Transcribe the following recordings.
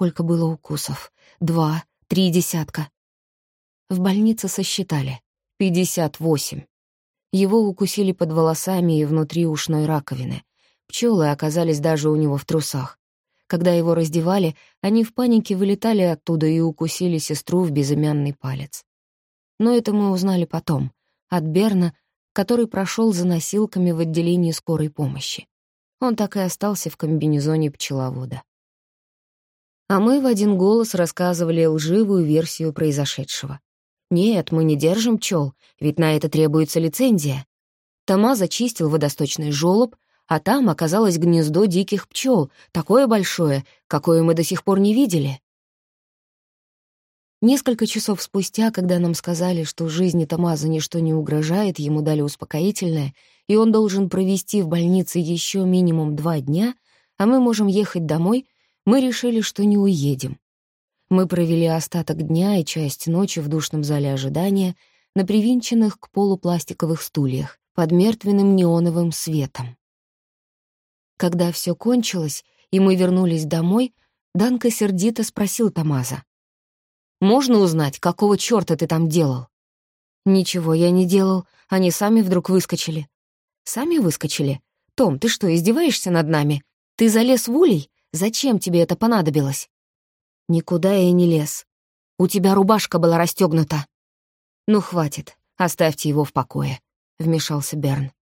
сколько было укусов. Два, три десятка. В больнице сосчитали. Пятьдесят восемь. Его укусили под волосами и внутри ушной раковины. Пчелы оказались даже у него в трусах. Когда его раздевали, они в панике вылетали оттуда и укусили сестру в безымянный палец. Но это мы узнали потом, от Берна, который прошел за носилками в отделении скорой помощи. Он так и остался в комбинезоне пчеловода. А мы в один голос рассказывали лживую версию произошедшего. Нет, мы не держим пчел, ведь на это требуется лицензия. Тома зачистил водосточный желоб, а там оказалось гнездо диких пчел, такое большое, какое мы до сих пор не видели. Несколько часов спустя, когда нам сказали, что жизни Томаза ничто не угрожает, ему дали успокоительное, и он должен провести в больнице еще минимум два дня, а мы можем ехать домой, мы решили, что не уедем. Мы провели остаток дня и часть ночи в душном зале ожидания на привинченных к полу пластиковых стульях под мертвенным неоновым светом. Когда все кончилось, и мы вернулись домой, Данка сердито спросил Тамаза. «Можно узнать, какого чёрта ты там делал?» «Ничего я не делал, они сами вдруг выскочили». «Сами выскочили? Том, ты что, издеваешься над нами? Ты залез в улей? Зачем тебе это понадобилось?» «Никуда я не лез. У тебя рубашка была расстёгнута». «Ну, хватит, оставьте его в покое», — вмешался Берн.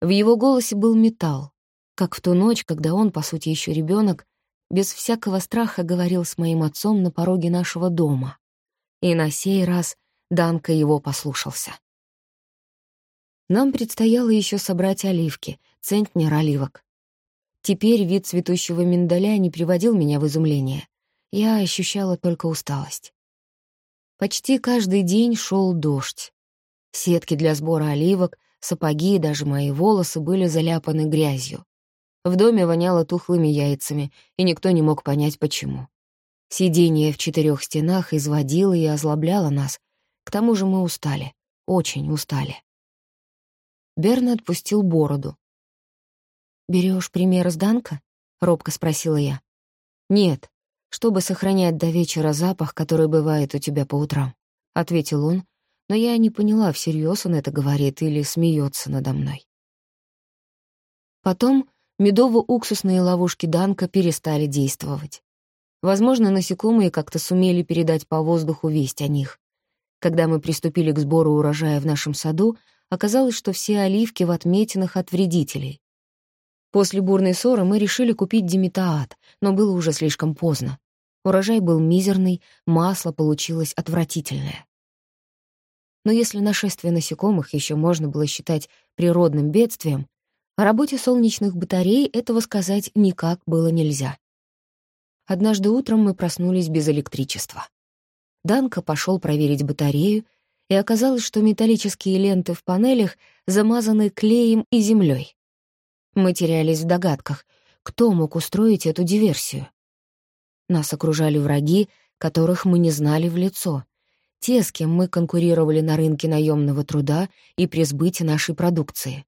В его голосе был металл, как в ту ночь, когда он, по сути, еще ребенок, без всякого страха говорил с моим отцом на пороге нашего дома. И на сей раз Данка его послушался. Нам предстояло еще собрать оливки, центнер оливок. Теперь вид цветущего миндаля не приводил меня в изумление. Я ощущала только усталость. Почти каждый день шел дождь. Сетки для сбора оливок, сапоги и даже мои волосы были заляпаны грязью. В доме воняло тухлыми яйцами, и никто не мог понять, почему. Сидение в четырех стенах изводило и озлобляло нас. К тому же мы устали, очень устали. Берн отпустил бороду. Берешь пример с Данка?» — робко спросила я. «Нет, чтобы сохранять до вечера запах, который бывает у тебя по утрам», — ответил он, но я не поняла, всерьез он это говорит или смеется надо мной. Потом медово-уксусные ловушки Данка перестали действовать. Возможно, насекомые как-то сумели передать по воздуху весть о них. Когда мы приступили к сбору урожая в нашем саду, оказалось, что все оливки в отметинах от вредителей. После бурной ссоры мы решили купить диметаат, но было уже слишком поздно. Урожай был мизерный, масло получилось отвратительное. Но если нашествие насекомых еще можно было считать природным бедствием, о работе солнечных батарей этого сказать никак было нельзя. Однажды утром мы проснулись без электричества. Данка пошел проверить батарею, и оказалось, что металлические ленты в панелях замазаны клеем и землей. Мы терялись в догадках, кто мог устроить эту диверсию. Нас окружали враги, которых мы не знали в лицо, те, с кем мы конкурировали на рынке наемного труда и при сбыте нашей продукции.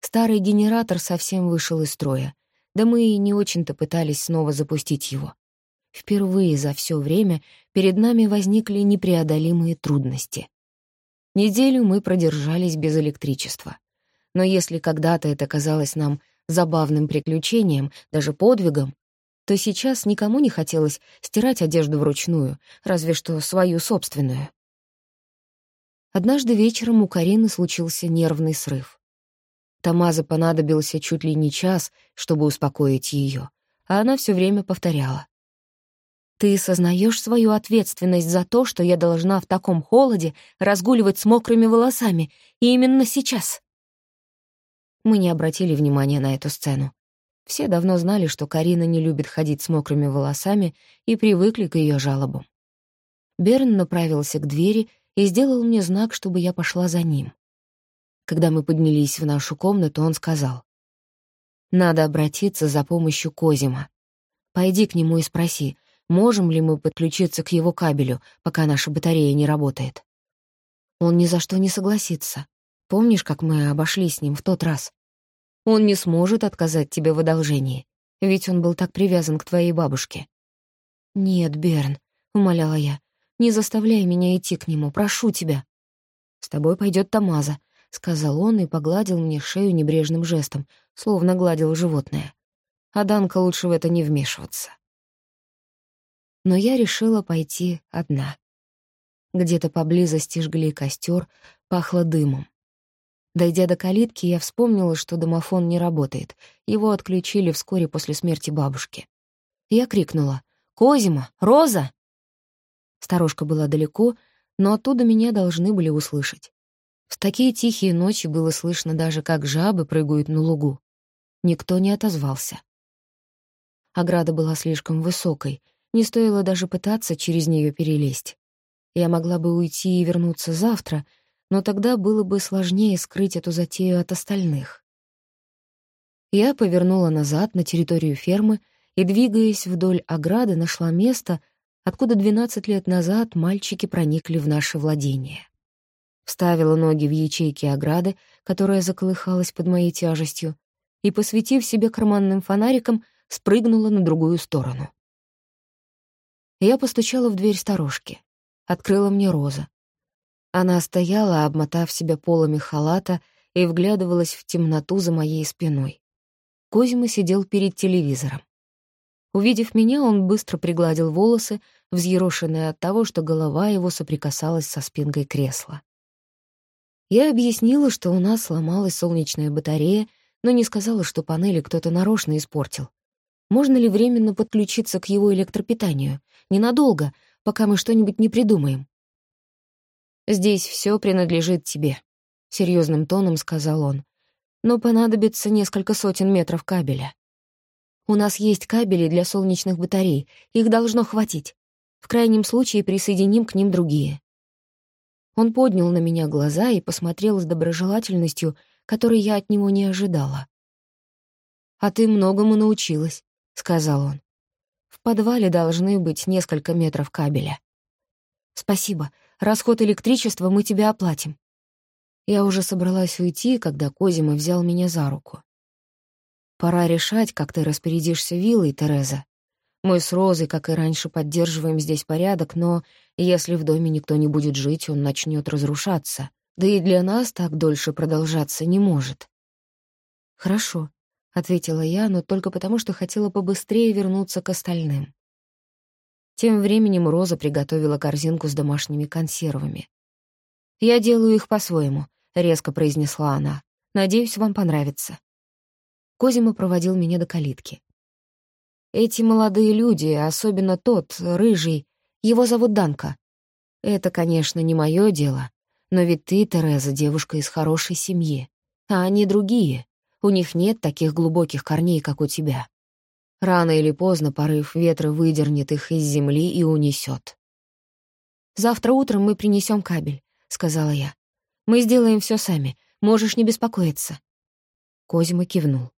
Старый генератор совсем вышел из строя, да мы и не очень-то пытались снова запустить его. Впервые за все время перед нами возникли непреодолимые трудности. Неделю мы продержались без электричества. Но если когда-то это казалось нам забавным приключением, даже подвигом, то сейчас никому не хотелось стирать одежду вручную, разве что свою собственную. Однажды вечером у Карины случился нервный срыв. Тамаза понадобился чуть ли не час, чтобы успокоить ее, а она все время повторяла. «Ты сознаешь свою ответственность за то, что я должна в таком холоде разгуливать с мокрыми волосами, и именно сейчас?» Мы не обратили внимания на эту сцену. Все давно знали, что Карина не любит ходить с мокрыми волосами и привыкли к ее жалобам. Берн направился к двери и сделал мне знак, чтобы я пошла за ним. Когда мы поднялись в нашу комнату, он сказал, «Надо обратиться за помощью Козима. Пойди к нему и спроси, можем ли мы подключиться к его кабелю, пока наша батарея не работает». Он ни за что не согласится. Помнишь, как мы обошли с ним в тот раз? Он не сможет отказать тебе в одолжении. Ведь он был так привязан к твоей бабушке. «Нет, Берн», — умоляла я, — «не заставляй меня идти к нему, прошу тебя». «С тобой пойдет Тамаза», — сказал он и погладил мне шею небрежным жестом, словно гладил животное. А Данка лучше в это не вмешиваться. Но я решила пойти одна. Где-то поблизости жгли костер, пахло дымом. Дойдя до калитки, я вспомнила, что домофон не работает. Его отключили вскоре после смерти бабушки. Я крикнула «Козима! Роза!» Сторожка была далеко, но оттуда меня должны были услышать. В такие тихие ночи было слышно даже, как жабы прыгают на лугу. Никто не отозвался. Ограда была слишком высокой, не стоило даже пытаться через нее перелезть. Я могла бы уйти и вернуться завтра, но тогда было бы сложнее скрыть эту затею от остальных. Я повернула назад на территорию фермы и, двигаясь вдоль ограды, нашла место, откуда 12 лет назад мальчики проникли в наше владение. Вставила ноги в ячейки ограды, которая заколыхалась под моей тяжестью, и, посветив себе карманным фонариком, спрыгнула на другую сторону. Я постучала в дверь сторожки. Открыла мне Роза. Она стояла, обмотав себя полами халата, и вглядывалась в темноту за моей спиной. Козима сидел перед телевизором. Увидев меня, он быстро пригладил волосы, взъерошенные от того, что голова его соприкасалась со спинкой кресла. Я объяснила, что у нас сломалась солнечная батарея, но не сказала, что панели кто-то нарочно испортил. Можно ли временно подключиться к его электропитанию? Ненадолго, пока мы что-нибудь не придумаем. «Здесь все принадлежит тебе», — серьезным тоном сказал он. «Но понадобится несколько сотен метров кабеля. У нас есть кабели для солнечных батарей, их должно хватить. В крайнем случае присоединим к ним другие». Он поднял на меня глаза и посмотрел с доброжелательностью, которой я от него не ожидала. «А ты многому научилась», — сказал он. «В подвале должны быть несколько метров кабеля». «Спасибо. Расход электричества мы тебе оплатим». Я уже собралась уйти, когда Козима взял меня за руку. «Пора решать, как ты распорядишься виллой, Тереза. Мы с Розой, как и раньше, поддерживаем здесь порядок, но если в доме никто не будет жить, он начнет разрушаться. Да и для нас так дольше продолжаться не может». «Хорошо», — ответила я, но только потому, что хотела побыстрее вернуться к остальным. Тем временем Роза приготовила корзинку с домашними консервами. «Я делаю их по-своему», — резко произнесла она. «Надеюсь, вам понравится». Козима проводил меня до калитки. «Эти молодые люди, особенно тот, рыжий, его зовут Данка. Это, конечно, не мое дело, но ведь ты, Тереза, девушка из хорошей семьи, а они другие. У них нет таких глубоких корней, как у тебя. Рано или поздно порыв ветра выдернет их из земли и унесет. «Завтра утром мы принесем кабель», — сказала я. «Мы сделаем все сами, можешь не беспокоиться». Козима кивнул.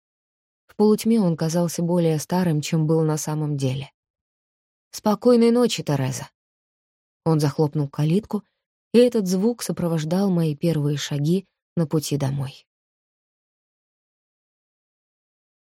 В полутьме он казался более старым, чем был на самом деле. «Спокойной ночи, Тереза». Он захлопнул калитку, и этот звук сопровождал мои первые шаги на пути домой.